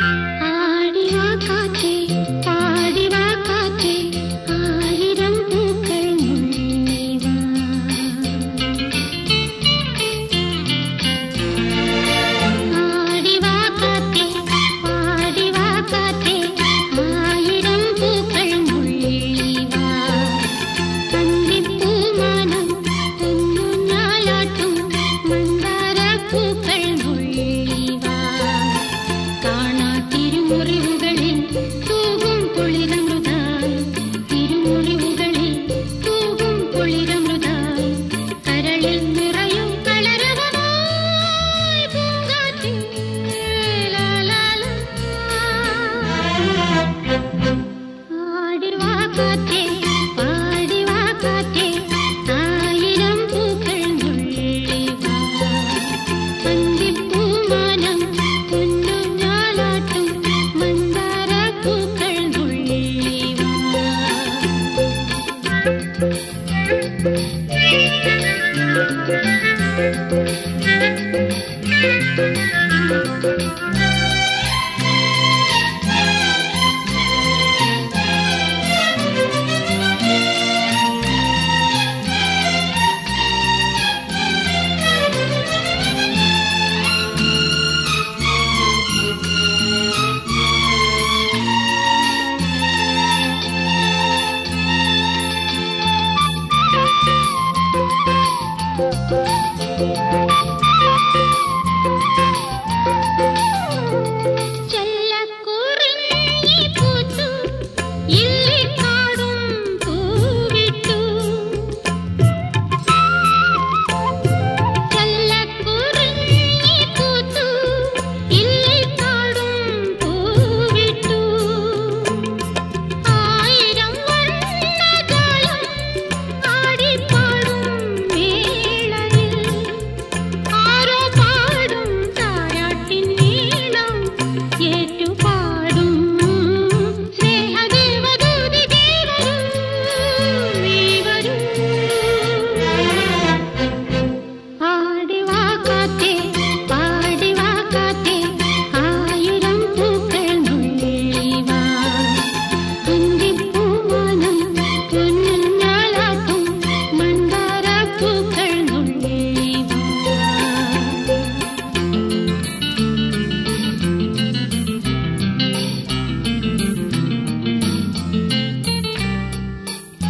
Thank you. Thank you. Música